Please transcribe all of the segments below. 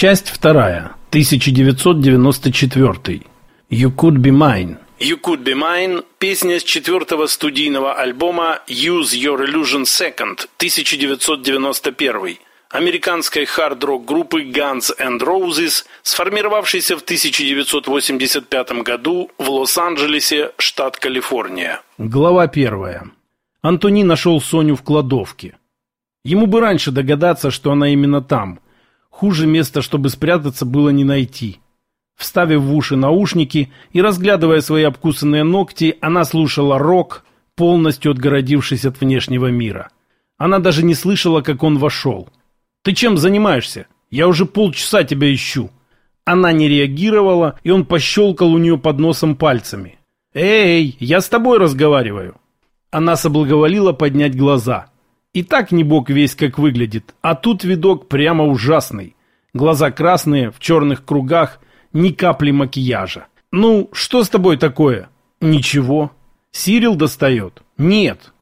Часть вторая. 1994. You Could Be Mine. You Could Be Mine – песня с четвертого студийного альбома Use Your Illusion Second 1991 американской хард-рок группы Guns N' Roses, сформировавшейся в 1985 году в Лос-Анджелесе, штат Калифорния. Глава первая. Антони нашел Соню в кладовке. Ему бы раньше догадаться, что она именно там. Хуже места, чтобы спрятаться, было не найти. Вставив в уши наушники и разглядывая свои обкусанные ногти, она слушала рок, полностью отгородившись от внешнего мира. Она даже не слышала, как он вошел. «Ты чем занимаешься? Я уже полчаса тебя ищу». Она не реагировала, и он пощелкал у нее под носом пальцами. «Эй, я с тобой разговариваю». Она соблаговолила поднять глаза. И так не бог весь как выглядит, а тут видок прямо ужасный. Глаза красные, в черных кругах, ни капли макияжа. «Ну, что с тобой такое?» «Ничего». «Сирил достает?» «Нет».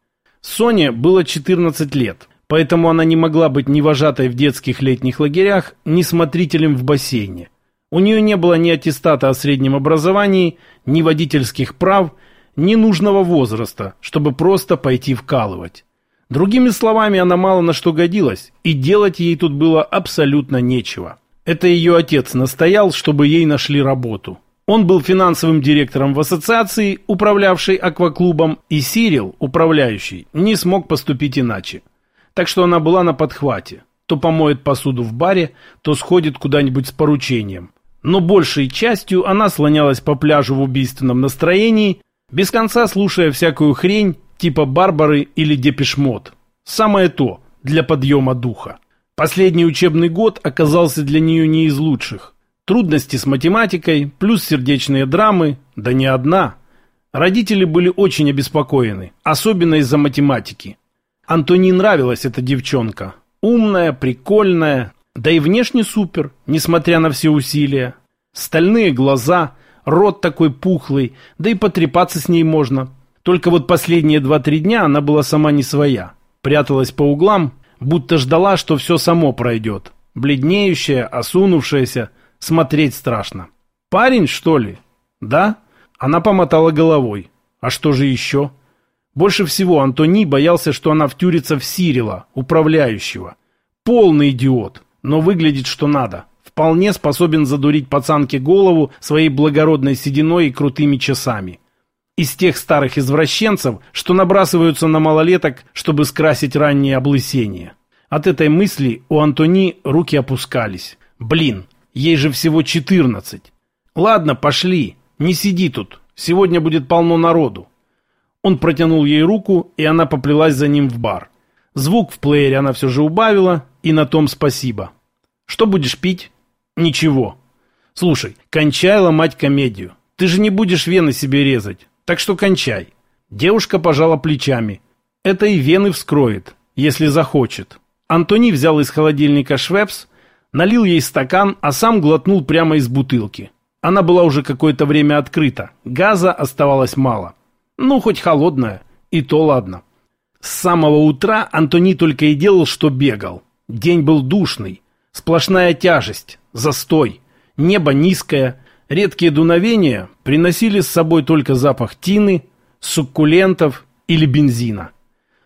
Соне было 14 лет. Поэтому она не могла быть ни вожатой в детских летних лагерях, ни смотрителем в бассейне. У нее не было ни аттестата о среднем образовании, ни водительских прав, ни нужного возраста, чтобы просто пойти вкалывать. Другими словами, она мало на что годилась, и делать ей тут было абсолютно нечего. Это ее отец настоял, чтобы ей нашли работу. Он был финансовым директором в ассоциации, управлявшей акваклубом, и Сирил, управляющий, не смог поступить иначе так что она была на подхвате. То помоет посуду в баре, то сходит куда-нибудь с поручением. Но большей частью она слонялась по пляжу в убийственном настроении, без конца слушая всякую хрень типа Барбары или Депешмот. Самое то для подъема духа. Последний учебный год оказался для нее не из лучших. Трудности с математикой, плюс сердечные драмы, да не одна. Родители были очень обеспокоены, особенно из-за математики. Антони нравилась эта девчонка. Умная, прикольная, да и внешне супер, несмотря на все усилия. Стальные глаза, рот такой пухлый, да и потрепаться с ней можно. Только вот последние два-три дня она была сама не своя. Пряталась по углам, будто ждала, что все само пройдет. Бледнеющая, осунувшаяся, смотреть страшно. «Парень, что ли?» «Да?» Она помотала головой. «А что же еще?» Больше всего Антони боялся, что она втюрится в Сирила, управляющего. Полный идиот, но выглядит что надо. Вполне способен задурить пацанке голову своей благородной сединой и крутыми часами. Из тех старых извращенцев, что набрасываются на малолеток, чтобы скрасить раннее облысение. От этой мысли у Антони руки опускались. Блин, ей же всего 14. Ладно, пошли, не сиди тут, сегодня будет полно народу. Он протянул ей руку, и она поплелась за ним в бар. Звук в плеере она все же убавила, и на том спасибо. «Что будешь пить?» «Ничего». «Слушай, кончай ломать комедию. Ты же не будешь вены себе резать, так что кончай». Девушка пожала плечами. «Это и вены вскроет, если захочет». Антони взял из холодильника швепс, налил ей стакан, а сам глотнул прямо из бутылки. Она была уже какое-то время открыта, газа оставалось мало. Ну, хоть холодная. И то ладно. С самого утра Антони только и делал, что бегал. День был душный. Сплошная тяжесть, застой. Небо низкое. Редкие дуновения приносили с собой только запах тины, суккулентов или бензина.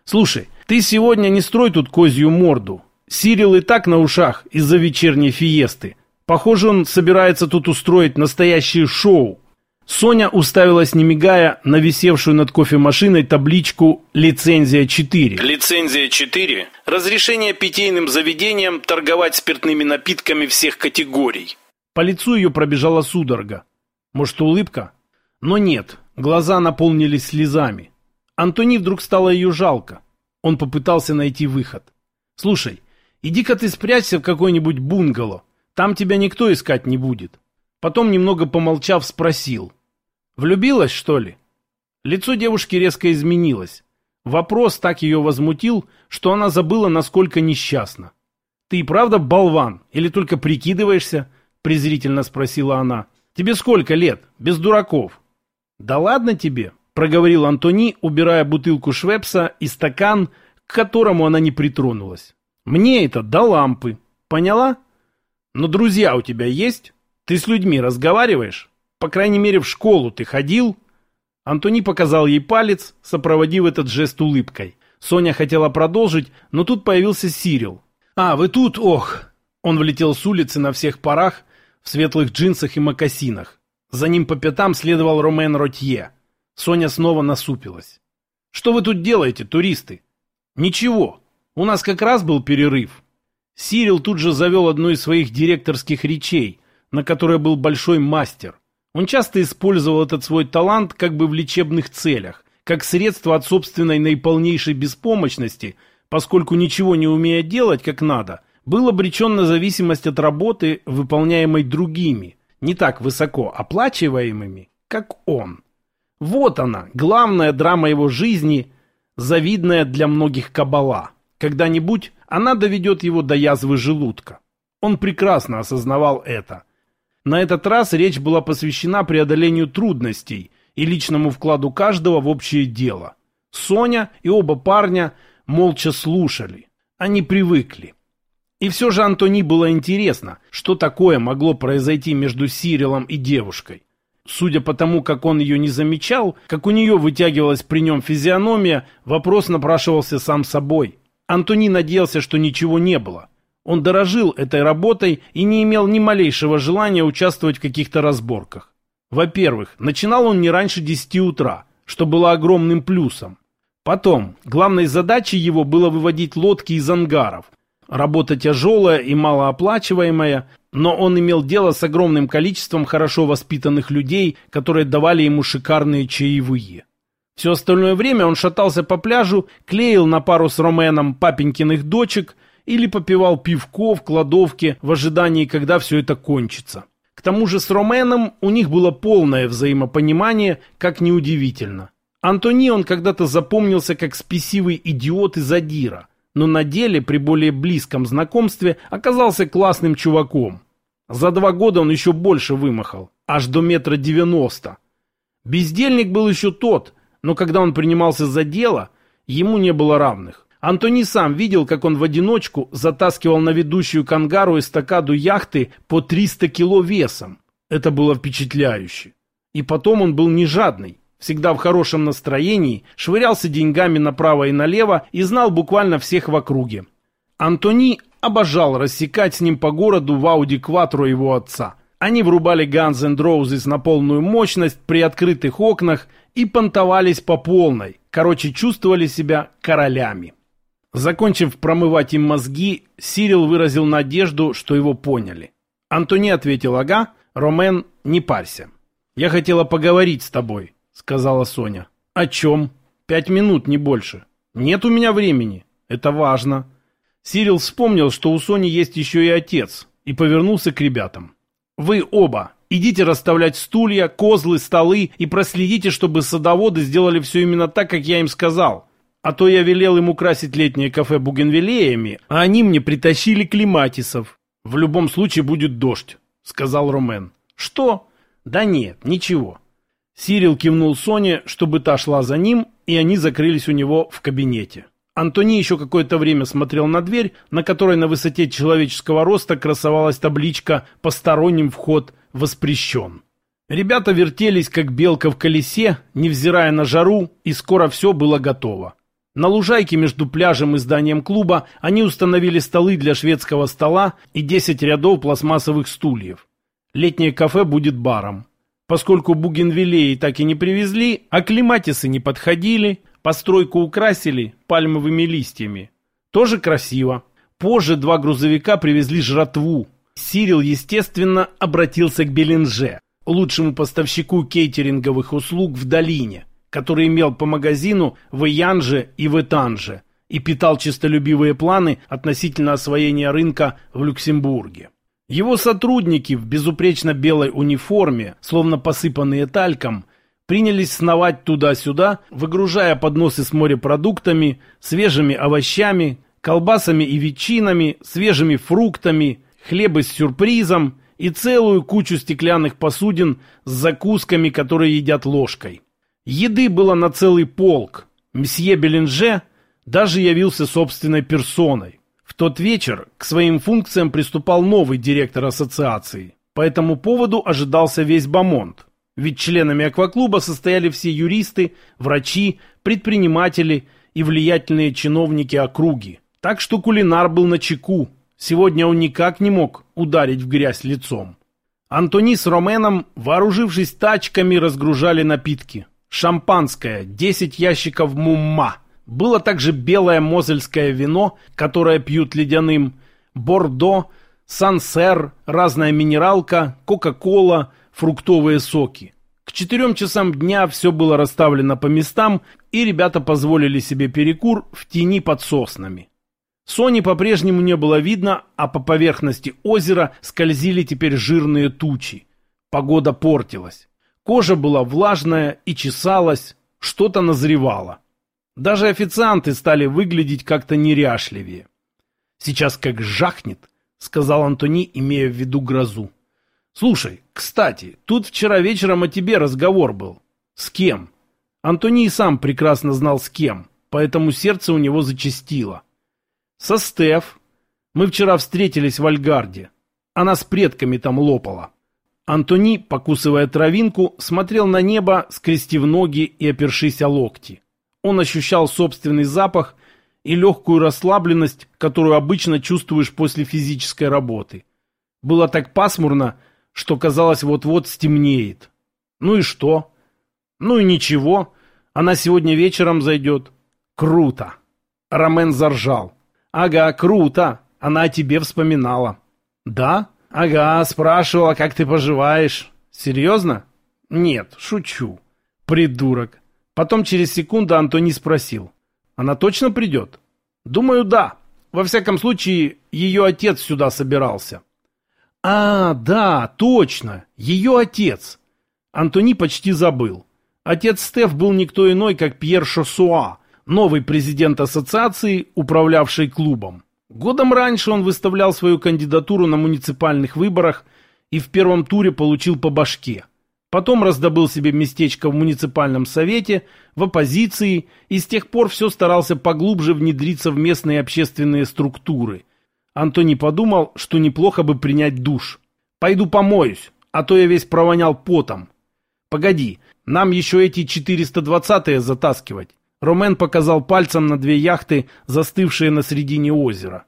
Слушай, ты сегодня не строй тут козью морду. Сирил и так на ушах из-за вечерней фиесты. Похоже, он собирается тут устроить настоящее шоу. Соня уставилась, не мигая, на висевшую над кофемашиной табличку «Лицензия 4». Лицензия 4 – разрешение питейным заведениям торговать спиртными напитками всех категорий. По лицу ее пробежала судорога. Может, улыбка? Но нет, глаза наполнились слезами. Антони вдруг стало ее жалко. Он попытался найти выход. «Слушай, иди-ка ты спрячься в какой-нибудь бунгало. Там тебя никто искать не будет». Потом, немного помолчав, спросил. «Влюбилась, что ли?» Лицо девушки резко изменилось. Вопрос так ее возмутил, что она забыла, насколько несчастна. «Ты и правда болван? Или только прикидываешься?» Презрительно спросила она. «Тебе сколько лет? Без дураков». «Да ладно тебе», проговорил Антони, убирая бутылку Швепса и стакан, к которому она не притронулась. «Мне это до лампы. Поняла?» Но друзья у тебя есть? Ты с людьми разговариваешь? По крайней мере, в школу ты ходил?» Антони показал ей палец, сопроводив этот жест улыбкой. Соня хотела продолжить, но тут появился Сирил. «А, вы тут? Ох!» Он влетел с улицы на всех парах, в светлых джинсах и мокасинах. За ним по пятам следовал Ромен Ротье. Соня снова насупилась. «Что вы тут делаете, туристы?» «Ничего. У нас как раз был перерыв». Сирил тут же завел одну из своих директорских речей, на которой был большой мастер. Он часто использовал этот свой талант как бы в лечебных целях, как средство от собственной наиполнейшей беспомощности, поскольку ничего не умея делать как надо, был обречен на зависимость от работы, выполняемой другими, не так высоко оплачиваемыми, как он. Вот она, главная драма его жизни, завидная для многих кабала. Когда-нибудь она доведет его до язвы желудка. Он прекрасно осознавал это – на этот раз речь была посвящена преодолению трудностей и личному вкладу каждого в общее дело. Соня и оба парня молча слушали. Они привыкли. И все же Антони было интересно, что такое могло произойти между Сирилом и девушкой. Судя по тому, как он ее не замечал, как у нее вытягивалась при нем физиономия, вопрос напрашивался сам собой. Антони надеялся, что ничего не было. Он дорожил этой работой и не имел ни малейшего желания участвовать в каких-то разборках. Во-первых, начинал он не раньше 10 утра, что было огромным плюсом. Потом, главной задачей его было выводить лодки из ангаров. Работа тяжелая и малооплачиваемая, но он имел дело с огромным количеством хорошо воспитанных людей, которые давали ему шикарные чаевые. Все остальное время он шатался по пляжу, клеил на пару с Роменом папенькиных дочек – или попивал пивко в кладовке в ожидании, когда все это кончится. К тому же с Роменом у них было полное взаимопонимание, как неудивительно. Антони он когда-то запомнился как спесивый идиот и задира, но на деле при более близком знакомстве оказался классным чуваком. За два года он еще больше вымахал, аж до метра девяносто. Бездельник был еще тот, но когда он принимался за дело, ему не было равных. Антони сам видел, как он в одиночку затаскивал на ведущую к ангару эстакаду яхты по 300 кило весом. Это было впечатляюще. И потом он был не жадный, всегда в хорошем настроении, швырялся деньгами направо и налево и знал буквально всех в округе. Антони обожал рассекать с ним по городу в Ауди Кватро его отца. Они врубали Guns N' Roses на полную мощность при открытых окнах и понтовались по полной. Короче, чувствовали себя королями. Закончив промывать им мозги, Сирил выразил надежду, что его поняли. Антони ответил «Ага, Ромен, не парься». «Я хотела поговорить с тобой», — сказала Соня. «О чем? Пять минут, не больше. Нет у меня времени. Это важно». Сирил вспомнил, что у Сони есть еще и отец, и повернулся к ребятам. «Вы оба идите расставлять стулья, козлы, столы и проследите, чтобы садоводы сделали все именно так, как я им сказал. А то я велел им украсить летнее кафе бугенвилеями, а они мне притащили климатисов. В любом случае будет дождь, сказал Ромен. Что? Да нет, ничего. Сирил кивнул Соне, чтобы та шла за ним, и они закрылись у него в кабинете. Антони еще какое-то время смотрел на дверь, на которой на высоте человеческого роста красовалась табличка «Посторонним вход воспрещен». Ребята вертелись, как белка в колесе, невзирая на жару, и скоро все было готово. На лужайке между пляжем и зданием клуба они установили столы для шведского стола и 10 рядов пластмассовых стульев. Летнее кафе будет баром. Поскольку бугенвиллеи так и не привезли, а климатисы не подходили, постройку украсили пальмовыми листьями. Тоже красиво. Позже два грузовика привезли жратву. Сирил, естественно, обратился к Белинже, лучшему поставщику кейтеринговых услуг в долине – который имел по магазину в Янже и в Этанже и питал честолюбивые планы относительно освоения рынка в Люксембурге. Его сотрудники в безупречно белой униформе, словно посыпанные тальком, принялись сновать туда-сюда, выгружая подносы с морепродуктами, свежими овощами, колбасами и ветчинами, свежими фруктами, хлебы с сюрпризом и целую кучу стеклянных посудин с закусками, которые едят ложкой. Еды было на целый полк. Мсье Беленже даже явился собственной персоной. В тот вечер к своим функциям приступал новый директор ассоциации. По этому поводу ожидался весь Бамонт. Ведь членами акваклуба состояли все юристы, врачи, предприниматели и влиятельные чиновники округи. Так что кулинар был на чеку. Сегодня он никак не мог ударить в грязь лицом. Антони с Роменом, вооружившись тачками, разгружали напитки. Шампанское, 10 ящиков мумма. Было также белое мозельское вино, которое пьют ледяным, бордо, сансер, разная минералка, кока-кола, фруктовые соки. К четырем часам дня все было расставлено по местам, и ребята позволили себе перекур в тени под соснами. Сони по-прежнему не было видно, а по поверхности озера скользили теперь жирные тучи. Погода портилась. Кожа была влажная и чесалась, что-то назревало. Даже официанты стали выглядеть как-то неряшливее. «Сейчас как жахнет», — сказал Антони, имея в виду грозу. «Слушай, кстати, тут вчера вечером о тебе разговор был. С кем?» Антони сам прекрасно знал с кем, поэтому сердце у него зачастило. «Со Стеф. Мы вчера встретились в Альгарде. Она с предками там лопала». Антони, покусывая травинку, смотрел на небо, скрестив ноги и опершись о локти. Он ощущал собственный запах и легкую расслабленность, которую обычно чувствуешь после физической работы. Было так пасмурно, что казалось вот-вот стемнеет. Ну и что? Ну и ничего. Она сегодня вечером зайдет. Круто. Ромен заржал. Ага, круто. Она о тебе вспоминала. Да? Ага, спрашивала, как ты поживаешь. Серьезно? Нет, шучу. Придурок. Потом через секунду Антони спросил. Она точно придет? Думаю, да. Во всяком случае, ее отец сюда собирался. А, да, точно. Ее отец. Антони почти забыл. Отец Стеф был никто иной, как Пьер Шосуа, новый президент ассоциации, управлявший клубом. Годом раньше он выставлял свою кандидатуру на муниципальных выборах и в первом туре получил по башке. Потом раздобыл себе местечко в муниципальном совете, в оппозиции и с тех пор все старался поглубже внедриться в местные общественные структуры. Антони подумал, что неплохо бы принять душ. «Пойду помоюсь, а то я весь провонял потом». «Погоди, нам еще эти 420-е затаскивать». Ромен показал пальцем на две яхты, застывшие на середине озера.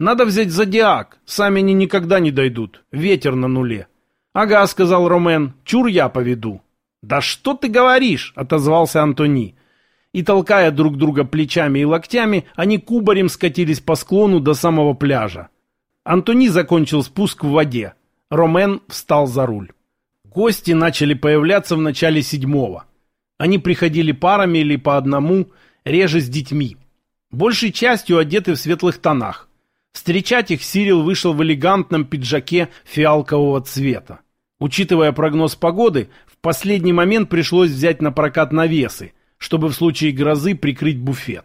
«Надо взять зодиак, сами они никогда не дойдут, ветер на нуле». «Ага», — сказал Ромен, — «чур я поведу». «Да что ты говоришь?» — отозвался Антони. И, толкая друг друга плечами и локтями, они кубарем скатились по склону до самого пляжа. Антони закончил спуск в воде. Ромен встал за руль. Гости начали появляться в начале седьмого. Они приходили парами или по одному, реже с детьми. Большей частью одеты в светлых тонах. Встречать их Сирил вышел в элегантном пиджаке фиалкового цвета. Учитывая прогноз погоды, в последний момент пришлось взять на прокат навесы, чтобы в случае грозы прикрыть буфет.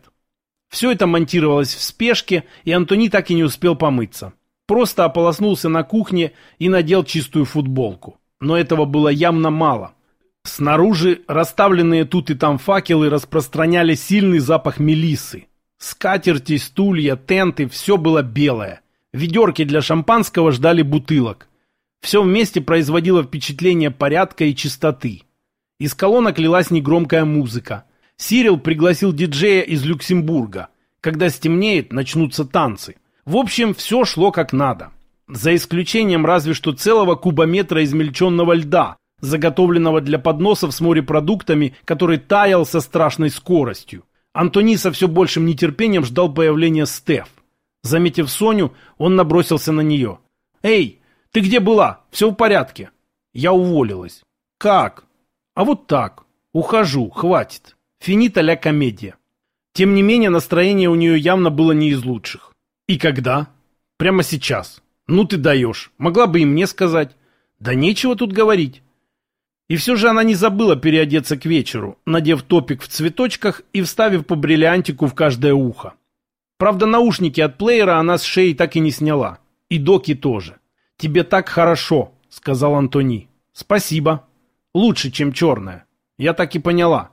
Все это монтировалось в спешке, и Антони так и не успел помыться. Просто ополоснулся на кухне и надел чистую футболку. Но этого было явно мало. Снаружи расставленные тут и там факелы распространяли сильный запах мелиссы. Скатерти, стулья, тенты – все было белое. Ведерки для шампанского ждали бутылок. Все вместе производило впечатление порядка и чистоты. Из колонок лилась негромкая музыка. Сирил пригласил диджея из Люксембурга. Когда стемнеет, начнутся танцы. В общем, все шло как надо. За исключением разве что целого кубометра измельченного льда, заготовленного для подносов с морепродуктами, который таял со страшной скоростью. Антони со все большим нетерпением ждал появления Стеф. Заметив Соню, он набросился на нее. «Эй, ты где была? Все в порядке?» Я уволилась. «Как?» «А вот так. Ухожу, хватит. Финита ля комедия». Тем не менее, настроение у нее явно было не из лучших. «И когда?» «Прямо сейчас». «Ну ты даешь. Могла бы и мне сказать». «Да нечего тут говорить. И все же она не забыла переодеться к вечеру, надев топик в цветочках и вставив по бриллиантику в каждое ухо. Правда, наушники от плеера она с шеи так и не сняла. И доки тоже. «Тебе так хорошо», — сказал Антони. «Спасибо. Лучше, чем черная. Я так и поняла.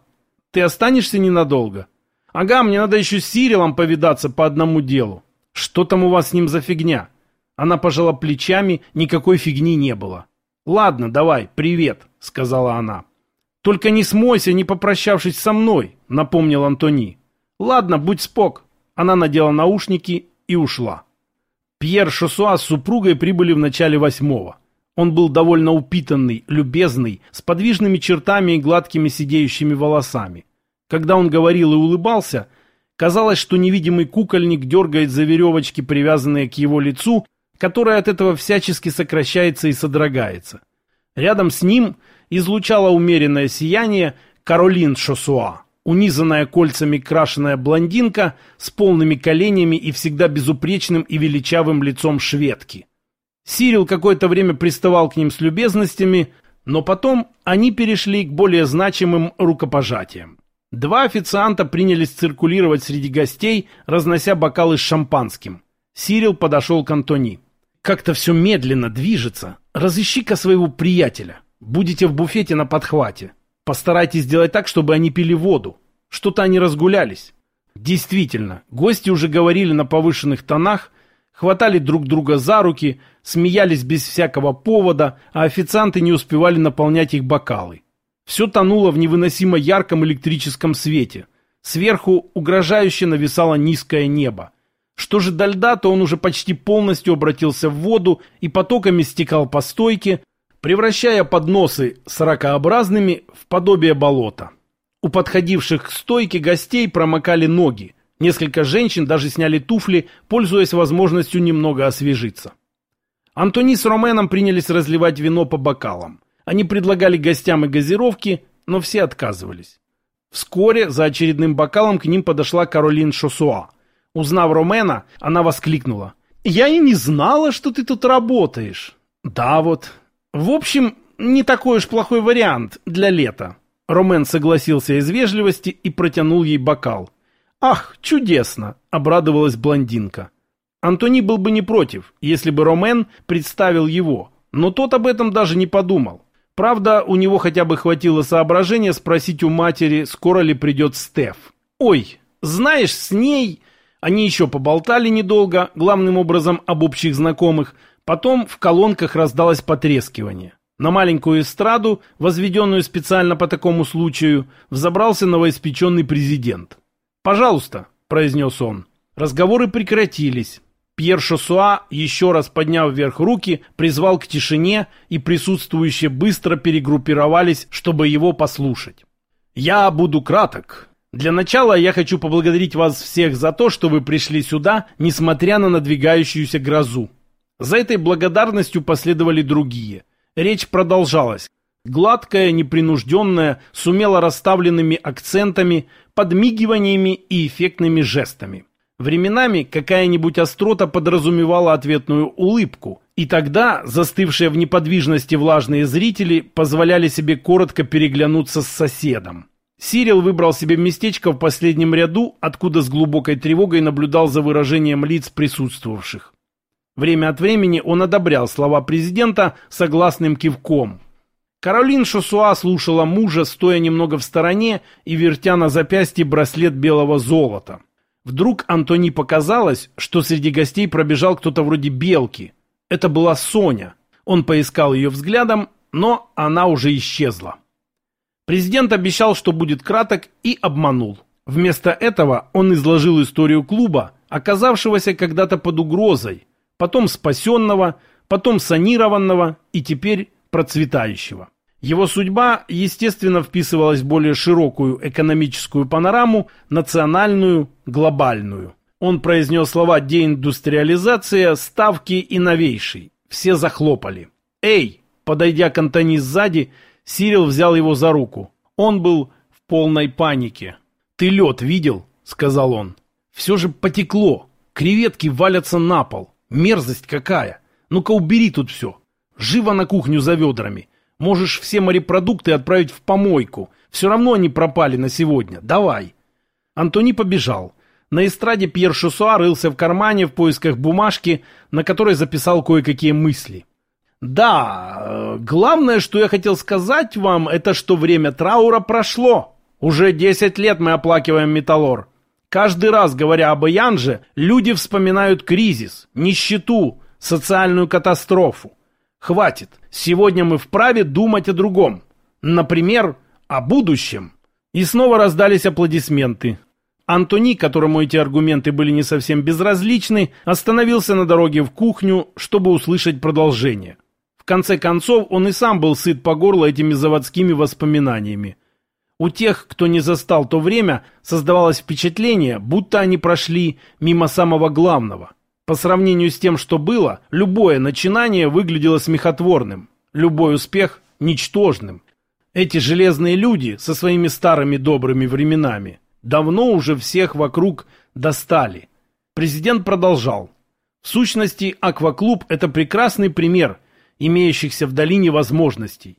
Ты останешься ненадолго?» «Ага, мне надо еще с Сирилом повидаться по одному делу. «Что там у вас с ним за фигня?» Она пожала плечами, никакой фигни не было. «Ладно, давай, привет», — сказала она. «Только не смойся, не попрощавшись со мной», — напомнил Антони. «Ладно, будь спок». Она надела наушники и ушла. Пьер Шосуа с супругой прибыли в начале восьмого. Он был довольно упитанный, любезный, с подвижными чертами и гладкими сидеющими волосами. Когда он говорил и улыбался, казалось, что невидимый кукольник дергает за веревочки, привязанные к его лицу, которое от этого всячески сокращается и содрогается. Рядом с ним излучало умеренное сияние Каролин Шосуа, унизанная кольцами крашеная блондинка с полными коленями и всегда безупречным и величавым лицом шведки. Сирил какое-то время приставал к ним с любезностями, но потом они перешли к более значимым рукопожатиям. Два официанта принялись циркулировать среди гостей, разнося бокалы с шампанским. Сирил подошел к Антони. «Как-то все медленно движется. Разыщи-ка своего приятеля. Будете в буфете на подхвате. Постарайтесь сделать так, чтобы они пили воду. Что-то они разгулялись». Действительно, гости уже говорили на повышенных тонах, хватали друг друга за руки, смеялись без всякого повода, а официанты не успевали наполнять их бокалы. Все тонуло в невыносимо ярком электрическом свете. Сверху угрожающе нависало низкое небо. Что же до льда, то он уже почти полностью обратился в воду и потоками стекал по стойке, превращая подносы с ракообразными в подобие болота. У подходивших к стойке гостей промокали ноги, Несколько женщин даже сняли туфли, пользуясь возможностью немного освежиться. Антони с Роменом принялись разливать вино по бокалам. Они предлагали гостям и газировки, но все отказывались. Вскоре за очередным бокалом к ним подошла Каролин Шосуа. Узнав Ромена, она воскликнула. «Я и не знала, что ты тут работаешь». «Да вот. В общем, не такой уж плохой вариант для лета». Ромен согласился из вежливости и протянул ей бокал. «Ах, чудесно!» – обрадовалась блондинка. Антони был бы не против, если бы Ромен представил его, но тот об этом даже не подумал. Правда, у него хотя бы хватило соображения спросить у матери, скоро ли придет Стеф. «Ой, знаешь, с ней...» Они еще поболтали недолго, главным образом об общих знакомых. Потом в колонках раздалось потрескивание. На маленькую эстраду, возведенную специально по такому случаю, взобрался новоиспеченный президент. «Пожалуйста», — произнес он. Разговоры прекратились. Пьер Шосуа, еще раз подняв вверх руки, призвал к тишине, и присутствующие быстро перегруппировались, чтобы его послушать. «Я буду краток. Для начала я хочу поблагодарить вас всех за то, что вы пришли сюда, несмотря на надвигающуюся грозу. За этой благодарностью последовали другие. Речь продолжалась. Гладкая, непринужденная, с умело расставленными акцентами, подмигиваниями и эффектными жестами. Временами какая-нибудь острота подразумевала ответную улыбку, и тогда застывшие в неподвижности влажные зрители позволяли себе коротко переглянуться с соседом. Сирил выбрал себе местечко в последнем ряду, откуда с глубокой тревогой наблюдал за выражением лиц присутствовавших. Время от времени он одобрял слова президента согласным кивком, Каролин Шосуа слушала мужа, стоя немного в стороне и вертя на запястье браслет белого золота. Вдруг Антони показалось, что среди гостей пробежал кто-то вроде белки. Это была Соня. Он поискал ее взглядом, но она уже исчезла. Президент обещал, что будет краток, и обманул. Вместо этого он изложил историю клуба, оказавшегося когда-то под угрозой, потом спасенного, потом санированного и теперь процветающего. Его судьба, естественно, вписывалась в более широкую экономическую панораму, национальную, глобальную. Он произнес слова «деиндустриализация», «ставки» и «новейший». Все захлопали. «Эй!» Подойдя к Антони сзади, Сирил взял его за руку. Он был в полной панике. «Ты лед видел?» — сказал он. «Все же потекло. Креветки валятся на пол. Мерзость какая! Ну-ка убери тут все. Живо на кухню за ведрами. Можешь все морепродукты отправить в помойку. Все равно они пропали на сегодня. Давай. Антони побежал. На эстраде Пьер Шусуа рылся в кармане в поисках бумажки, на которой записал кое-какие мысли. «Да, э, главное, что я хотел сказать вам, это что время траура прошло. Уже 10 лет мы оплакиваем Металлор. Каждый раз, говоря об Янже, люди вспоминают кризис, нищету, социальную катастрофу. Хватит. Сегодня мы вправе думать о другом. Например, о будущем. И снова раздались аплодисменты. Антони, которому эти аргументы были не совсем безразличны, остановился на дороге в кухню, чтобы услышать продолжение. Конце концов, он и сам был сыт по горло этими заводскими воспоминаниями. У тех, кто не застал то время, создавалось впечатление, будто они прошли мимо самого главного. По сравнению с тем, что было, любое начинание выглядело смехотворным, любой успех – ничтожным. Эти железные люди со своими старыми добрыми временами давно уже всех вокруг достали. Президент продолжал. В сущности, акваклуб – это прекрасный пример имеющихся в долине возможностей.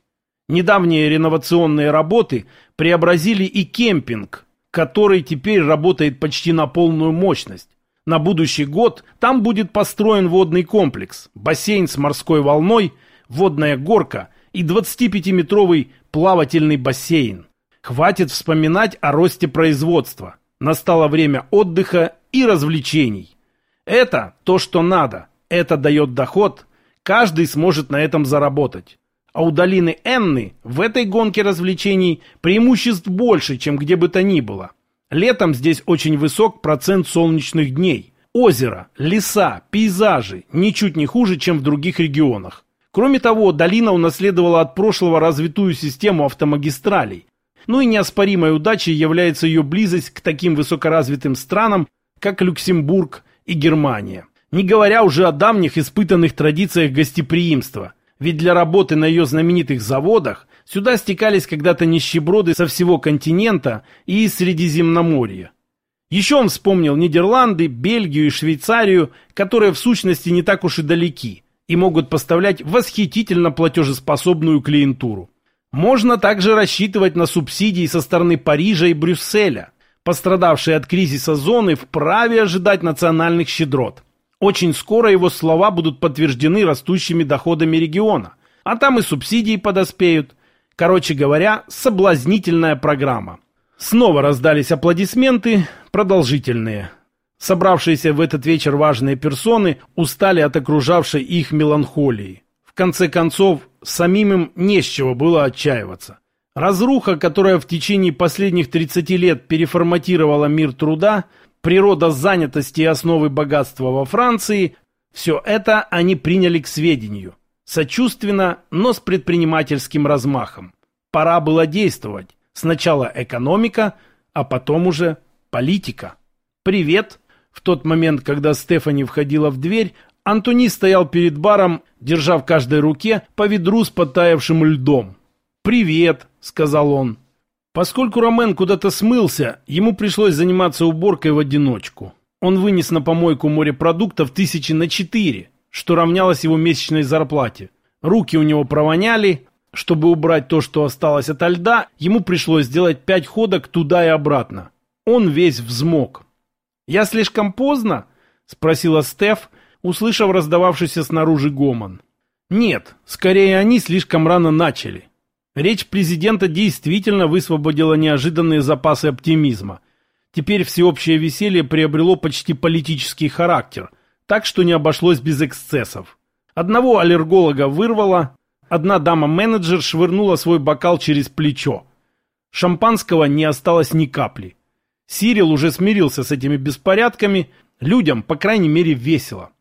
Недавние реновационные работы преобразили и кемпинг, который теперь работает почти на полную мощность. На будущий год там будет построен водный комплекс, бассейн с морской волной, водная горка и 25-метровый плавательный бассейн. Хватит вспоминать о росте производства. Настало время отдыха и развлечений. Это то, что надо. Это дает доход. Каждый сможет на этом заработать. А у долины Энны в этой гонке развлечений преимуществ больше, чем где бы то ни было. Летом здесь очень высок процент солнечных дней. Озеро, леса, пейзажи ничуть не хуже, чем в других регионах. Кроме того, долина унаследовала от прошлого развитую систему автомагистралей. Ну и неоспоримой удачей является ее близость к таким высокоразвитым странам, как Люксембург и Германия. Не говоря уже о давних испытанных традициях гостеприимства. Ведь для работы на ее знаменитых заводах сюда стекались когда-то нищеброды со всего континента и из Средиземноморья. Еще он вспомнил Нидерланды, Бельгию и Швейцарию, которые в сущности не так уж и далеки и могут поставлять восхитительно платежеспособную клиентуру. Можно также рассчитывать на субсидии со стороны Парижа и Брюсселя. Пострадавшие от кризиса зоны вправе ожидать национальных щедрот. Очень скоро его слова будут подтверждены растущими доходами региона, а там и субсидии подоспеют. Короче говоря, соблазнительная программа. Снова раздались аплодисменты, продолжительные. Собравшиеся в этот вечер важные персоны устали от окружавшей их меланхолии. В конце концов, самим им не с чего было отчаиваться. Разруха, которая в течение последних 30 лет переформатировала мир труда – природа занятости и основы богатства во Франции, все это они приняли к сведению. Сочувственно, но с предпринимательским размахом. Пора было действовать. Сначала экономика, а потом уже политика. «Привет!» В тот момент, когда Стефани входила в дверь, Антони стоял перед баром, держа в каждой руке по ведру с подтаявшим льдом. «Привет!» — сказал он. Поскольку Ромен куда-то смылся, ему пришлось заниматься уборкой в одиночку. Он вынес на помойку морепродуктов тысячи на четыре, что равнялось его месячной зарплате. Руки у него провоняли. Чтобы убрать то, что осталось от льда, ему пришлось сделать пять ходок туда и обратно. Он весь взмок. «Я слишком поздно?» — спросила Стеф, услышав раздававшийся снаружи гомон. «Нет, скорее они слишком рано начали». Речь президента действительно высвободила неожиданные запасы оптимизма. Теперь всеобщее веселье приобрело почти политический характер, так что не обошлось без эксцессов. Одного аллерголога вырвало, одна дама-менеджер швырнула свой бокал через плечо. Шампанского не осталось ни капли. Сирил уже смирился с этими беспорядками, людям, по крайней мере, весело.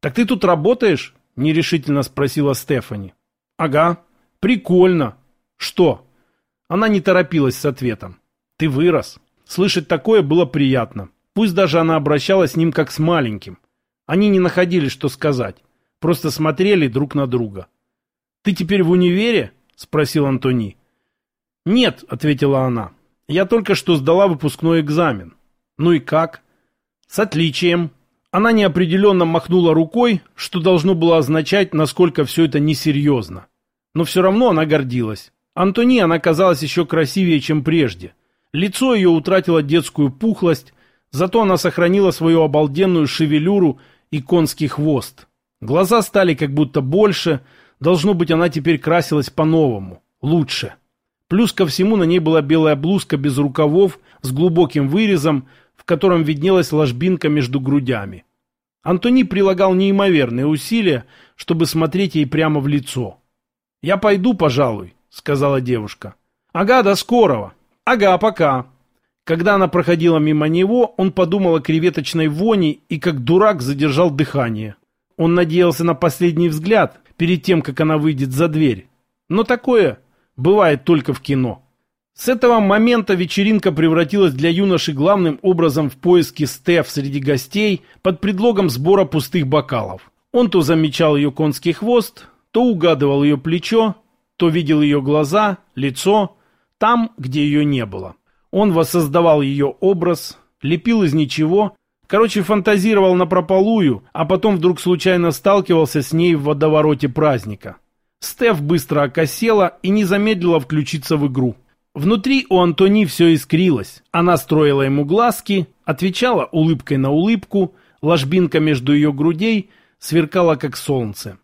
«Так ты тут работаешь?» – нерешительно спросила Стефани. «Ага. Прикольно. «Что?» Она не торопилась с ответом. «Ты вырос». Слышать такое было приятно. Пусть даже она обращалась с ним как с маленьким. Они не находили, что сказать. Просто смотрели друг на друга. «Ты теперь в универе?» — спросил Антони. «Нет», — ответила она. «Я только что сдала выпускной экзамен». «Ну и как?» «С отличием». Она неопределенно махнула рукой, что должно было означать, насколько все это несерьезно. Но все равно она гордилась. Антони она казалась еще красивее, чем прежде. Лицо ее утратило детскую пухлость, зато она сохранила свою обалденную шевелюру и конский хвост. Глаза стали как будто больше, должно быть, она теперь красилась по-новому, лучше. Плюс ко всему на ней была белая блузка без рукавов, с глубоким вырезом, в котором виднелась ложбинка между грудями. Антони прилагал неимоверные усилия, чтобы смотреть ей прямо в лицо. «Я пойду, пожалуй», — сказала девушка. «Ага, до скорого». «Ага, пока». Когда она проходила мимо него, он подумал о креветочной вони и как дурак задержал дыхание. Он надеялся на последний взгляд перед тем, как она выйдет за дверь. Но такое бывает только в кино. С этого момента вечеринка превратилась для юноши главным образом в поиске Стеф среди гостей под предлогом сбора пустых бокалов. Он то замечал ее конский хвост, то угадывал ее плечо, то видел ее глаза, лицо, там, где ее не было. Он воссоздавал ее образ, лепил из ничего, короче, фантазировал на прополую, а потом вдруг случайно сталкивался с ней в водовороте праздника. Стеф быстро окосела и не замедлила включиться в игру. Внутри у Антони все искрилось. Она строила ему глазки, отвечала улыбкой на улыбку, ложбинка между ее грудей сверкала как солнце.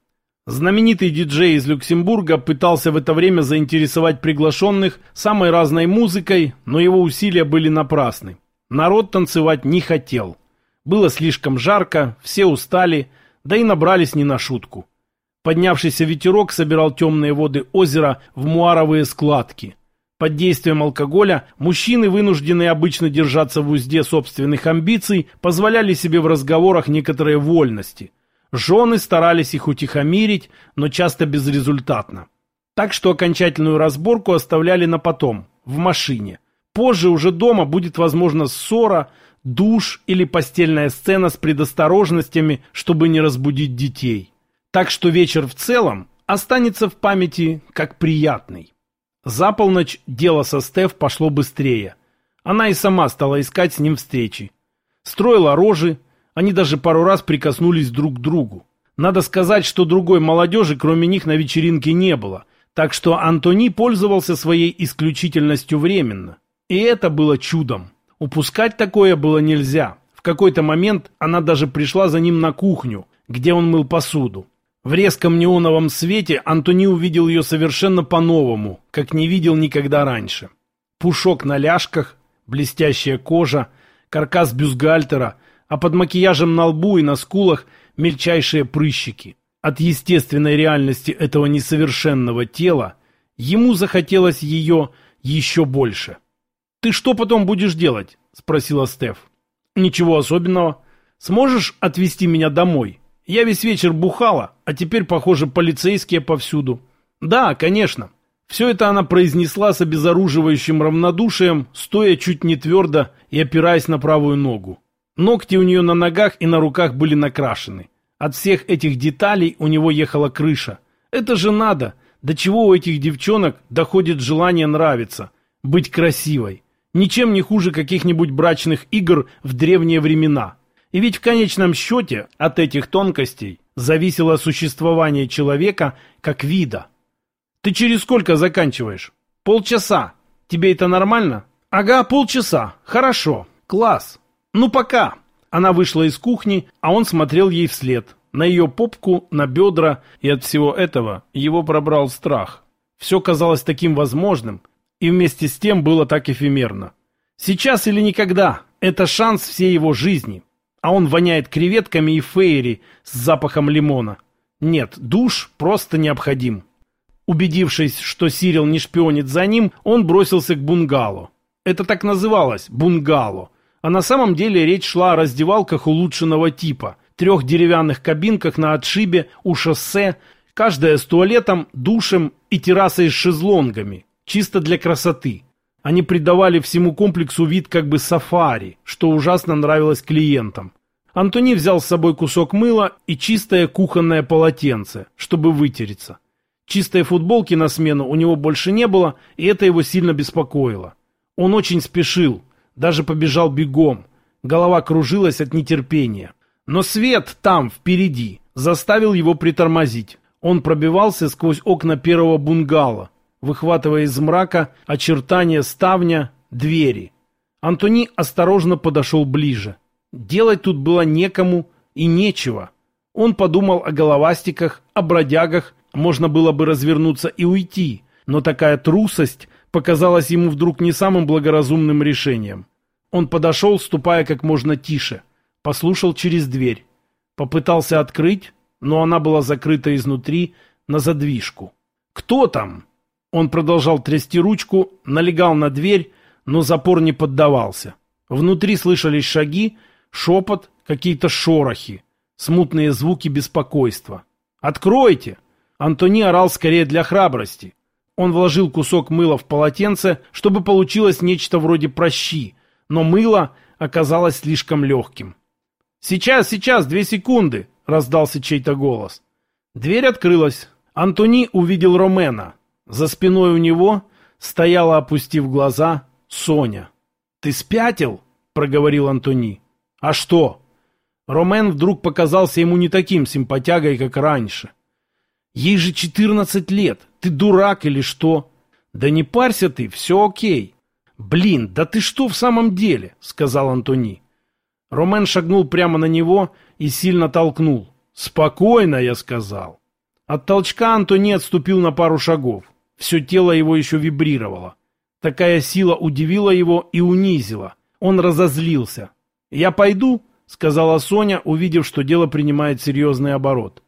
Знаменитый диджей из Люксембурга пытался в это время заинтересовать приглашенных самой разной музыкой, но его усилия были напрасны. Народ танцевать не хотел. Было слишком жарко, все устали, да и набрались не на шутку. Поднявшийся ветерок собирал темные воды озера в муаровые складки – под действием алкоголя мужчины, вынужденные обычно держаться в узде собственных амбиций, позволяли себе в разговорах некоторые вольности. Жены старались их утихомирить, но часто безрезультатно. Так что окончательную разборку оставляли на потом, в машине. Позже уже дома будет возможно ссора, душ или постельная сцена с предосторожностями, чтобы не разбудить детей. Так что вечер в целом останется в памяти как приятный. За полночь дело со Стеф пошло быстрее. Она и сама стала искать с ним встречи. Строила рожи, они даже пару раз прикоснулись друг к другу. Надо сказать, что другой молодежи, кроме них, на вечеринке не было, так что Антони пользовался своей исключительностью временно. И это было чудом. Упускать такое было нельзя. В какой-то момент она даже пришла за ним на кухню, где он мыл посуду. В резком неоновом свете Антони увидел ее совершенно по-новому, как не видел никогда раньше. Пушок на ляжках, блестящая кожа, каркас бюстгальтера, а под макияжем на лбу и на скулах мельчайшие прыщики. От естественной реальности этого несовершенного тела ему захотелось ее еще больше. «Ты что потом будешь делать?» – спросила Стеф. «Ничего особенного. Сможешь отвезти меня домой?» Я весь вечер бухала, а теперь, похоже, полицейские повсюду. Да, конечно. Все это она произнесла с обезоруживающим равнодушием, стоя чуть не твердо и опираясь на правую ногу. Ногти у нее на ногах и на руках были накрашены. От всех этих деталей у него ехала крыша. Это же надо. До чего у этих девчонок доходит желание нравиться. Быть красивой. Ничем не хуже каких-нибудь брачных игр в древние времена. И ведь в конечном счете от этих тонкостей зависело существование человека как вида. Ты через сколько заканчиваешь? Полчаса. Тебе это нормально? Ага, полчаса. Хорошо. Класс. Ну пока. Она вышла из кухни, а он смотрел ей вслед. На ее попку, на бедра, и от всего этого его пробрал страх. Все казалось таким возможным, и вместе с тем было так эфемерно. Сейчас или никогда. Это шанс всей его жизни а он воняет креветками и фейри с запахом лимона. Нет, душ просто необходим. Убедившись, что Сирил не шпионит за ним, он бросился к бунгало. Это так называлось – бунгало. А на самом деле речь шла о раздевалках улучшенного типа, трех деревянных кабинках на отшибе у шоссе, каждая с туалетом, душем и террасой с шезлонгами, чисто для красоты. Они придавали всему комплексу вид как бы сафари, что ужасно нравилось клиентам. Антони взял с собой кусок мыла и чистое кухонное полотенце, чтобы вытереться. Чистой футболки на смену у него больше не было, и это его сильно беспокоило. Он очень спешил, даже побежал бегом. Голова кружилась от нетерпения. Но свет там, впереди, заставил его притормозить. Он пробивался сквозь окна первого бунгало, выхватывая из мрака очертания ставня, двери. Антони осторожно подошел ближе. Делать тут было некому и нечего. Он подумал о головастиках, о бродягах, можно было бы развернуться и уйти, но такая трусость показалась ему вдруг не самым благоразумным решением. Он подошел, ступая как можно тише. Послушал через дверь. Попытался открыть, но она была закрыта изнутри на задвижку. «Кто там?» Он продолжал трясти ручку, налегал на дверь, но запор не поддавался. Внутри слышались шаги, шепот, какие-то шорохи, смутные звуки беспокойства. «Откройте!» Антони орал скорее для храбрости. Он вложил кусок мыла в полотенце, чтобы получилось нечто вроде прощи, но мыло оказалось слишком легким. «Сейчас, сейчас, две секунды!» — раздался чей-то голос. Дверь открылась. Антони увидел Ромена. За спиной у него стояла, опустив глаза, Соня. «Ты спятил?» — проговорил Антони. «А что?» Ромен вдруг показался ему не таким симпатягой, как раньше. «Ей же четырнадцать лет. Ты дурак или что?» «Да не парься ты, все окей». «Блин, да ты что в самом деле?» — сказал Антони. Ромен шагнул прямо на него и сильно толкнул. «Спокойно», — я сказал. От толчка Антони отступил на пару шагов. Все тело его еще вибрировало. Такая сила удивила его и унизила. Он разозлился. «Я пойду», — сказала Соня, увидев, что дело принимает серьезный оборот.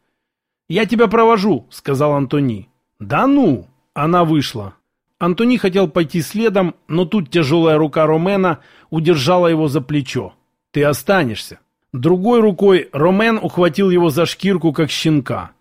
«Я тебя провожу», — сказал Антони. «Да ну!» — она вышла. Антони хотел пойти следом, но тут тяжелая рука Ромена удержала его за плечо. «Ты останешься». Другой рукой Ромен ухватил его за шкирку, как щенка.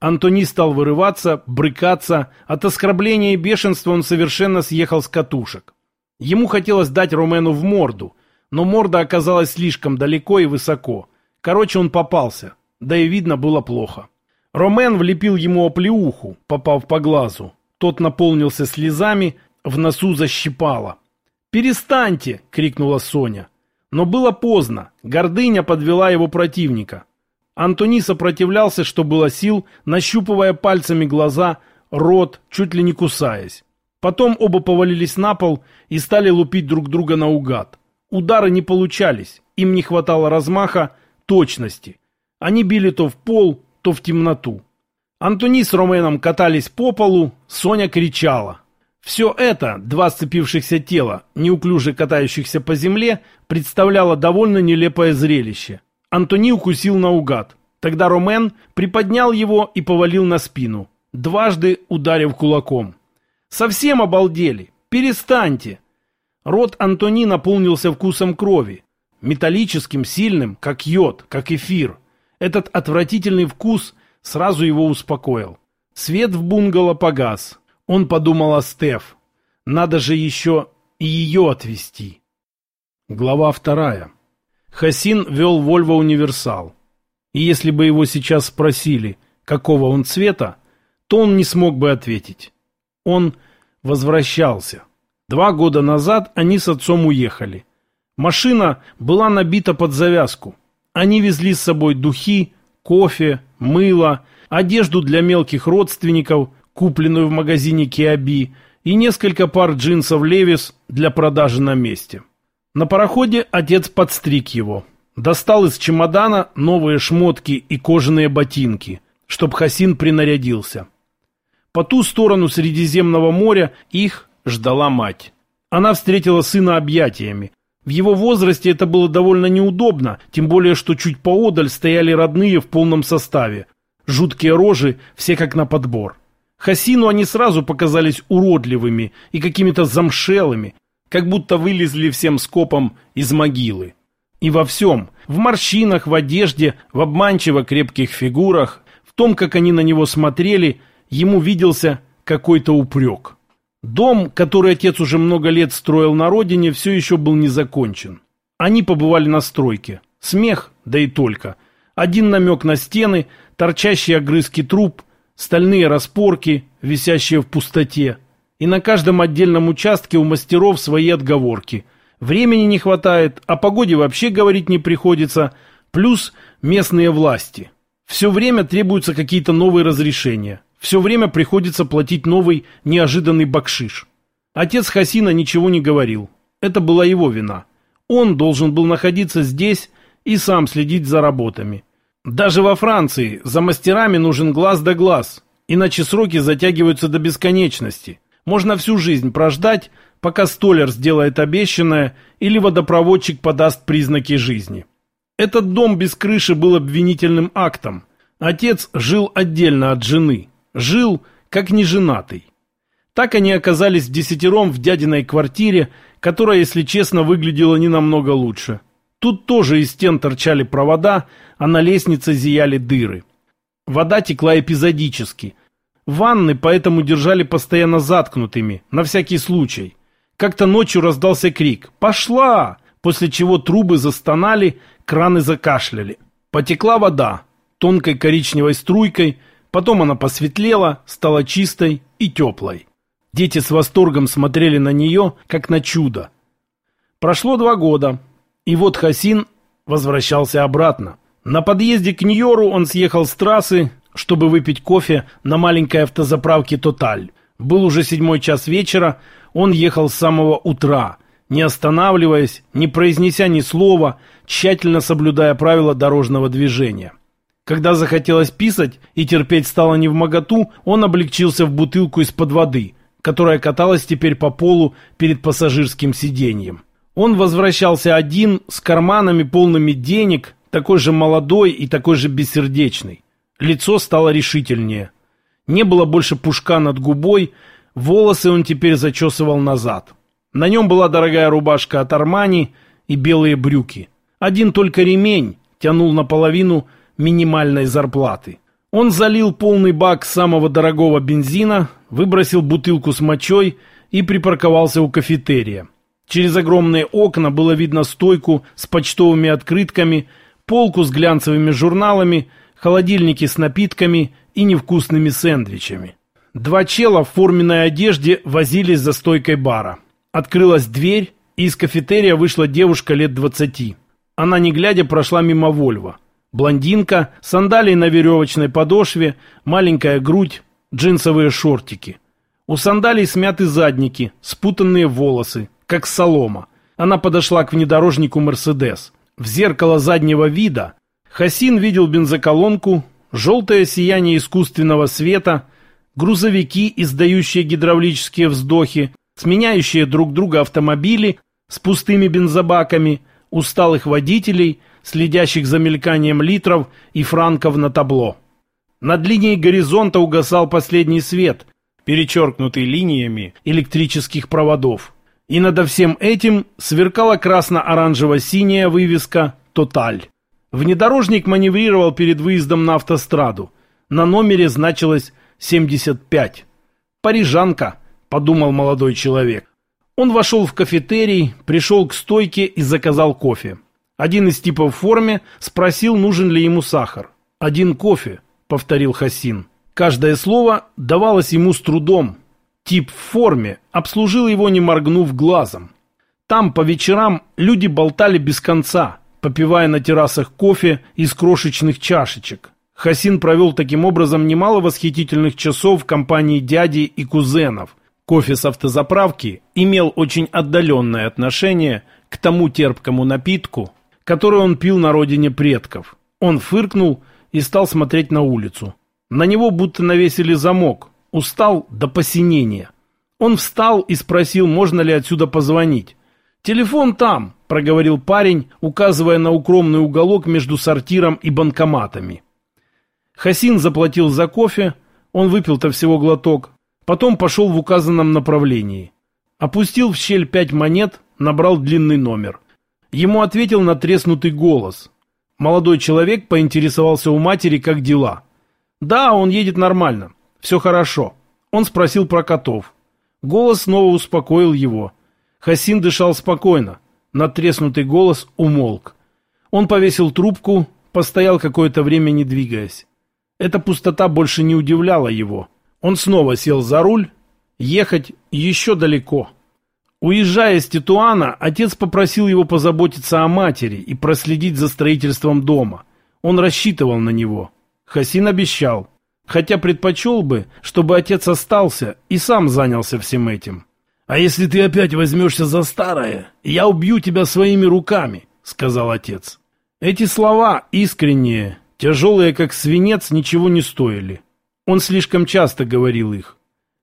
Антони стал вырываться, брыкаться. От оскорбления и бешенства он совершенно съехал с катушек. Ему хотелось дать Ромену в морду, но морда оказалась слишком далеко и высоко. Короче, он попался, да и видно было плохо. Ромен влепил ему оплеуху, попав по глазу. Тот наполнился слезами, в носу защипало. «Перестаньте!» — крикнула Соня. Но было поздно, гордыня подвела его противника. Антони сопротивлялся, что было сил, нащупывая пальцами глаза, рот, чуть ли не кусаясь. Потом оба повалились на пол и стали лупить друг друга наугад. Удары не получались, им не хватало размаха, точности. Они били то в пол, то в темноту. Антони с Роменом катались по полу, Соня кричала. Все это, два сцепившихся тела, неуклюже катающихся по земле, представляло довольно нелепое зрелище. Антони укусил наугад. Тогда Ромен приподнял его и повалил на спину, дважды ударив кулаком. «Совсем обалдели! Перестаньте!» Рот Антони наполнился вкусом крови. Металлическим, сильным, как йод, как эфир. Этот отвратительный вкус сразу его успокоил. Свет в бунгало погас. Он подумал о Стеф. Надо же еще и ее отвезти. Глава вторая. Хасин вел Volvo Универсал. И если бы его сейчас спросили, какого он цвета, то он не смог бы ответить. Он возвращался. Два года назад они с отцом уехали. Машина была набита под завязку. Они везли с собой духи, кофе, мыло, одежду для мелких родственников, купленную в магазине Киаби, и несколько пар джинсов Левис для продажи на месте. На пароходе отец подстриг его. Достал из чемодана новые шмотки и кожаные ботинки, чтоб Хасин принарядился. По ту сторону Средиземного моря их ждала мать. Она встретила сына объятиями. В его возрасте это было довольно неудобно, тем более, что чуть поодаль стояли родные в полном составе. Жуткие рожи, все как на подбор. Хасину они сразу показались уродливыми и какими-то замшелыми, как будто вылезли всем скопом из могилы. И во всем, в морщинах, в одежде, в обманчиво крепких фигурах, в том, как они на него смотрели, ему виделся какой-то упрек. Дом, который отец уже много лет строил на родине, все еще был не закончен. Они побывали на стройке. Смех, да и только. Один намек на стены, торчащие огрызки труб, стальные распорки, висящие в пустоте – и на каждом отдельном участке у мастеров свои отговорки. Времени не хватает, о погоде вообще говорить не приходится, плюс местные власти. Все время требуются какие-то новые разрешения. Все время приходится платить новый неожиданный бакшиш. Отец Хасина ничего не говорил. Это была его вина. Он должен был находиться здесь и сам следить за работами. Даже во Франции за мастерами нужен глаз да глаз, иначе сроки затягиваются до бесконечности – можно всю жизнь прождать, пока столер сделает обещанное или водопроводчик подаст признаки жизни. Этот дом без крыши был обвинительным актом. Отец жил отдельно от жены. Жил, как неженатый. Так они оказались десятером в дядиной квартире, которая, если честно, выглядела не намного лучше. Тут тоже из стен торчали провода, а на лестнице зияли дыры. Вода текла эпизодически. Ванны поэтому держали постоянно заткнутыми, на всякий случай. Как-то ночью раздался крик «Пошла!», после чего трубы застонали, краны закашляли. Потекла вода, тонкой коричневой струйкой, потом она посветлела, стала чистой и теплой. Дети с восторгом смотрели на нее, как на чудо. Прошло два года, и вот Хасин возвращался обратно. На подъезде к Нью-Йору он съехал с трассы, чтобы выпить кофе на маленькой автозаправке «Тоталь». Был уже седьмой час вечера, он ехал с самого утра, не останавливаясь, не произнеся ни слова, тщательно соблюдая правила дорожного движения. Когда захотелось писать и терпеть стало не в моготу, он облегчился в бутылку из-под воды, которая каталась теперь по полу перед пассажирским сиденьем. Он возвращался один, с карманами полными денег, такой же молодой и такой же бессердечный. Лицо стало решительнее. Не было больше пушка над губой, волосы он теперь зачесывал назад. На нем была дорогая рубашка от Армани и белые брюки. Один только ремень тянул наполовину минимальной зарплаты. Он залил полный бак самого дорогого бензина, выбросил бутылку с мочой и припарковался у кафетерия. Через огромные окна было видно стойку с почтовыми открытками, полку с глянцевыми журналами, холодильники с напитками и невкусными сэндвичами. Два чела в форменной одежде возились за стойкой бара. Открылась дверь, и из кафетерия вышла девушка лет двадцати. Она, не глядя, прошла мимо Вольва. Блондинка, сандалии на веревочной подошве, маленькая грудь, джинсовые шортики. У сандалий смяты задники, спутанные волосы, как солома. Она подошла к внедорожнику «Мерседес». В зеркало заднего вида Хасин видел бензоколонку, желтое сияние искусственного света, грузовики, издающие гидравлические вздохи, сменяющие друг друга автомобили с пустыми бензобаками, усталых водителей, следящих за мельканием литров и франков на табло. Над линией горизонта угасал последний свет, перечеркнутый линиями электрических проводов. И над всем этим сверкала красно-оранжево-синяя вывеска «Тоталь». Внедорожник маневрировал перед выездом на автостраду. На номере значилось 75. «Парижанка», — подумал молодой человек. Он вошел в кафетерий, пришел к стойке и заказал кофе. Один из типов в форме спросил, нужен ли ему сахар. «Один кофе», — повторил Хасин. Каждое слово давалось ему с трудом, Тип в форме обслужил его, не моргнув глазом. Там по вечерам люди болтали без конца, попивая на террасах кофе из крошечных чашечек. Хасин провел таким образом немало восхитительных часов в компании дяди и кузенов. Кофе с автозаправки имел очень отдаленное отношение к тому терпкому напитку, который он пил на родине предков. Он фыркнул и стал смотреть на улицу. На него будто навесили замок – Устал до посинения. Он встал и спросил, можно ли отсюда позвонить. «Телефон там», — проговорил парень, указывая на укромный уголок между сортиром и банкоматами. Хасин заплатил за кофе, он выпил-то всего глоток, потом пошел в указанном направлении. Опустил в щель пять монет, набрал длинный номер. Ему ответил натреснутый голос. Молодой человек поинтересовался у матери, как дела. «Да, он едет нормально. Все хорошо. Он спросил про котов. Голос снова успокоил его. Хасин дышал спокойно. Натреснутый голос умолк. Он повесил трубку, постоял какое-то время не двигаясь. Эта пустота больше не удивляла его. Он снова сел за руль. Ехать еще далеко. Уезжая из Титуана, отец попросил его позаботиться о матери и проследить за строительством дома. Он рассчитывал на него. Хасин обещал хотя предпочел бы, чтобы отец остался и сам занялся всем этим. «А если ты опять возьмешься за старое, я убью тебя своими руками», — сказал отец. Эти слова, искренние, тяжелые как свинец, ничего не стоили. Он слишком часто говорил их.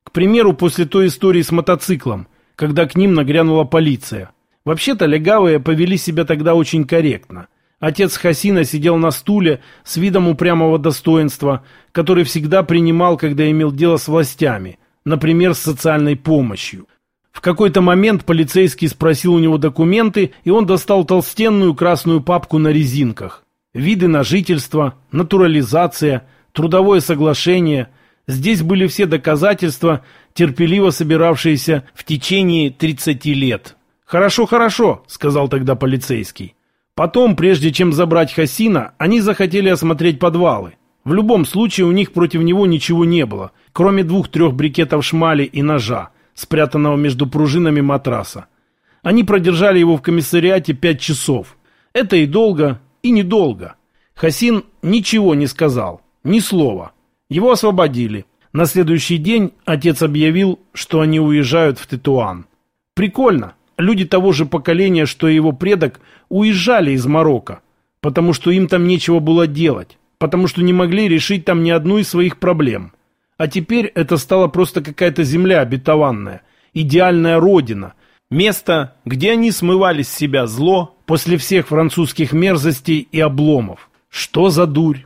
К примеру, после той истории с мотоциклом, когда к ним нагрянула полиция. Вообще-то легавые повели себя тогда очень корректно. Отец Хасина сидел на стуле с видом упрямого достоинства, который всегда принимал, когда имел дело с властями, например, с социальной помощью. В какой-то момент полицейский спросил у него документы, и он достал толстенную красную папку на резинках. Виды на жительство, натурализация, трудовое соглашение. Здесь были все доказательства, терпеливо собиравшиеся в течение 30 лет. «Хорошо, хорошо», — сказал тогда полицейский. Потом, прежде чем забрать Хасина, они захотели осмотреть подвалы. В любом случае у них против него ничего не было, кроме двух-трех брикетов шмали и ножа, спрятанного между пружинами матраса. Они продержали его в комиссариате пять часов. Это и долго, и недолго. Хасин ничего не сказал, ни слова. Его освободили. На следующий день отец объявил, что они уезжают в Тетуан. Прикольно. Люди того же поколения, что и его предок, уезжали из Марокко, потому что им там нечего было делать, потому что не могли решить там ни одну из своих проблем. А теперь это стало просто какая-то земля обетованная, идеальная родина, место, где они смывали с себя зло после всех французских мерзостей и обломов. Что за дурь?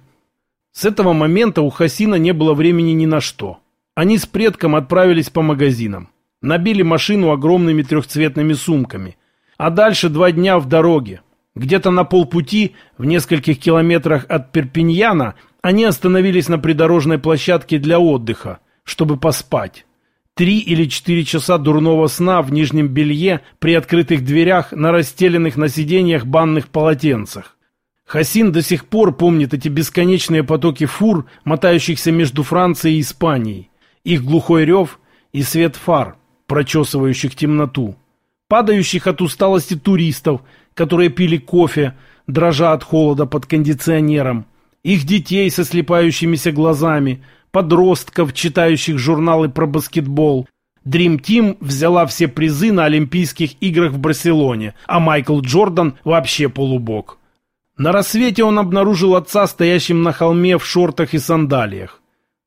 С этого момента у Хасина не было времени ни на что. Они с предком отправились по магазинам. Набили машину огромными трехцветными сумками. А дальше два дня в дороге. Где-то на полпути, в нескольких километрах от Перпиньяна, они остановились на придорожной площадке для отдыха, чтобы поспать. Три или четыре часа дурного сна в нижнем белье при открытых дверях на расстеленных на сиденьях банных полотенцах. Хасин до сих пор помнит эти бесконечные потоки фур, мотающихся между Францией и Испанией, их глухой рев и свет фар, прочесывающих темноту падающих от усталости туристов, которые пили кофе, дрожа от холода под кондиционером, их детей со слепающимися глазами, подростков, читающих журналы про баскетбол. Dream Team взяла все призы на Олимпийских играх в Барселоне, а Майкл Джордан вообще полубок. На рассвете он обнаружил отца, стоящим на холме в шортах и сандалиях.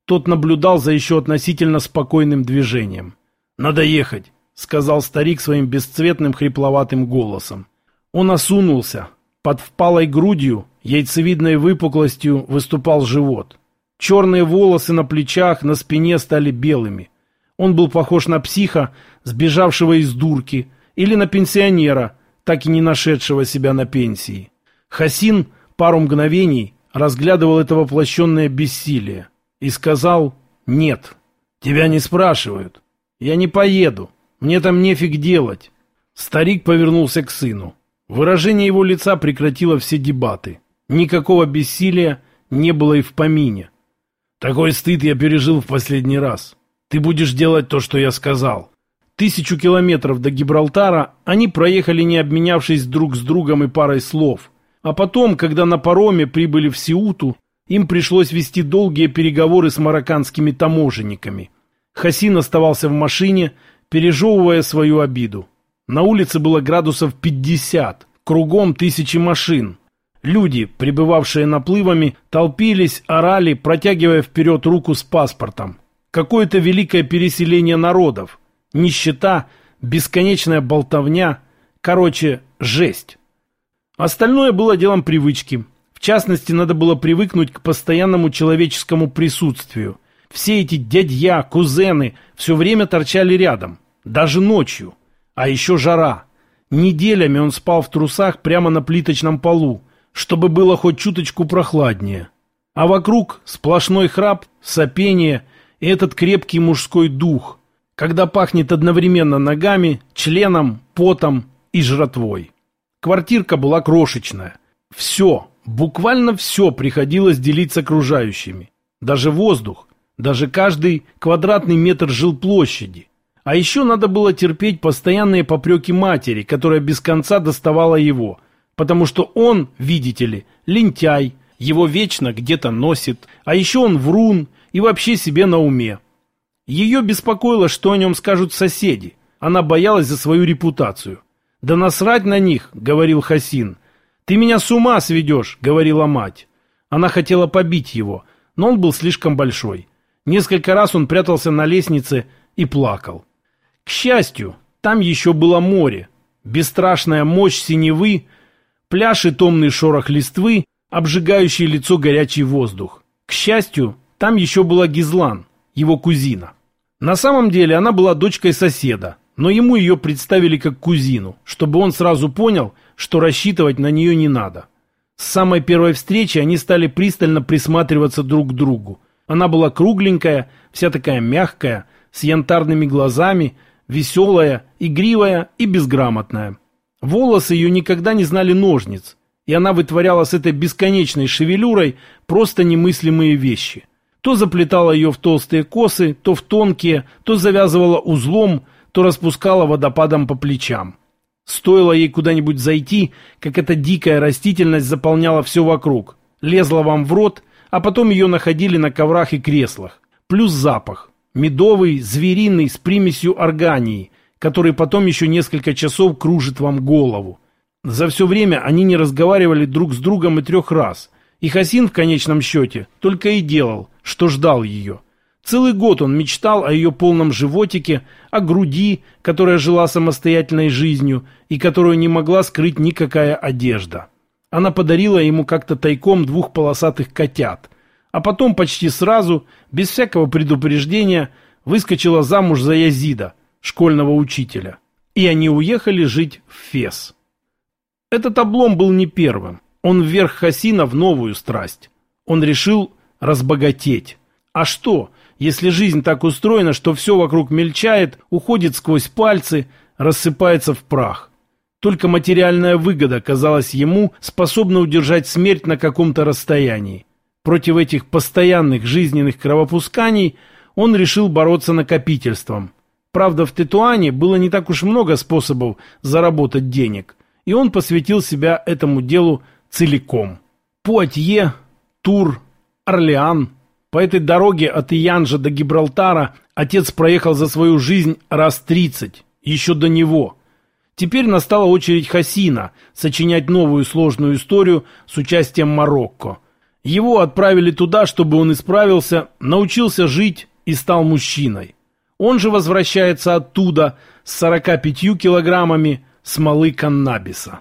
Тот наблюдал за еще относительно спокойным движением. «Надо ехать сказал старик своим бесцветным хрипловатым голосом. Он осунулся. Под впалой грудью, яйцевидной выпуклостью выступал живот. Черные волосы на плечах, на спине стали белыми. Он был похож на психа, сбежавшего из дурки, или на пенсионера, так и не нашедшего себя на пенсии. Хасин пару мгновений разглядывал это воплощенное бессилие и сказал «Нет, тебя не спрашивают, я не поеду». Мне там нефиг делать. Старик повернулся к сыну. Выражение его лица прекратило все дебаты. Никакого бессилия не было и в помине. Такой стыд я пережил в последний раз. Ты будешь делать то, что я сказал. Тысячу километров до Гибралтара они проехали, не обменявшись друг с другом и парой слов. А потом, когда на пароме прибыли в Сиуту, им пришлось вести долгие переговоры с марокканскими таможенниками. Хасин оставался в машине, пережевывая свою обиду. На улице было градусов 50, кругом тысячи машин. Люди, прибывавшие наплывами, толпились, орали, протягивая вперед руку с паспортом. Какое-то великое переселение народов. Нищета, бесконечная болтовня. Короче, жесть. Остальное было делом привычки. В частности, надо было привыкнуть к постоянному человеческому присутствию – все эти дядья, кузены все время торчали рядом, даже ночью. А еще жара. Неделями он спал в трусах прямо на плиточном полу, чтобы было хоть чуточку прохладнее. А вокруг сплошной храп, сопение и этот крепкий мужской дух, когда пахнет одновременно ногами, членом, потом и жратвой. Квартирка была крошечная. Все, буквально все приходилось делить с окружающими. Даже воздух, даже каждый квадратный метр жилплощади. А еще надо было терпеть постоянные попреки матери, которая без конца доставала его, потому что он, видите ли, лентяй, его вечно где-то носит, а еще он врун и вообще себе на уме. Ее беспокоило, что о нем скажут соседи. Она боялась за свою репутацию. «Да насрать на них», — говорил Хасин. «Ты меня с ума сведешь», — говорила мать. Она хотела побить его, но он был слишком большой. Несколько раз он прятался на лестнице и плакал. К счастью, Там еще было море, бесстрашная мощь синевы, пляж и томный шорох листвы, обжигающий лицо горячий воздух. К счастью, там еще была Гизлан, его кузина. На самом деле она была дочкой соседа, но ему ее представили как кузину, чтобы он сразу понял, что рассчитывать на нее не надо. С самой первой встречи они стали пристально присматриваться друг к другу. Она была кругленькая, вся такая мягкая, с янтарными глазами, веселая, игривая и безграмотная. Волосы ее никогда не знали ножниц, и она вытворяла с этой бесконечной шевелюрой просто немыслимые вещи. То заплетала ее в толстые косы, то в тонкие, то завязывала узлом, то распускала водопадом по плечам. Стоило ей куда-нибудь зайти, как эта дикая растительность заполняла все вокруг, лезла вам в рот, а потом ее находили на коврах и креслах. Плюс запах. Медовый, звериный, с примесью органии, который потом еще несколько часов кружит вам голову. За все время они не разговаривали друг с другом и трех раз. И Хасин в конечном счете только и делал, что ждал ее. Целый год он мечтал о ее полном животике, о груди, которая жила самостоятельной жизнью и которую не могла скрыть никакая одежда. Она подарила ему как-то тайком двух полосатых котят, а потом почти сразу, без всякого предупреждения, выскочила замуж за Язида, школьного учителя. И они уехали жить в Фес. Этот облом был не первым. Он вверх Хасина в новую страсть. Он решил разбогатеть. А что, если жизнь так устроена, что все вокруг мельчает, уходит сквозь пальцы, рассыпается в прах? Только материальная выгода, казалась ему, способна удержать смерть на каком-то расстоянии. Против этих постоянных жизненных кровопусканий он решил бороться накопительством. Правда, в Тетуане было не так уж много способов заработать денег, и он посвятил себя этому делу целиком. Пуатье, Тур, Орлеан. По этой дороге от Иянжа до Гибралтара отец проехал за свою жизнь раз тридцать, еще до него. Теперь настала очередь Хасина сочинять новую сложную историю с участием Марокко. Его отправили туда, чтобы он исправился, научился жить и стал мужчиной. Он же возвращается оттуда с 45 килограммами смолы каннабиса.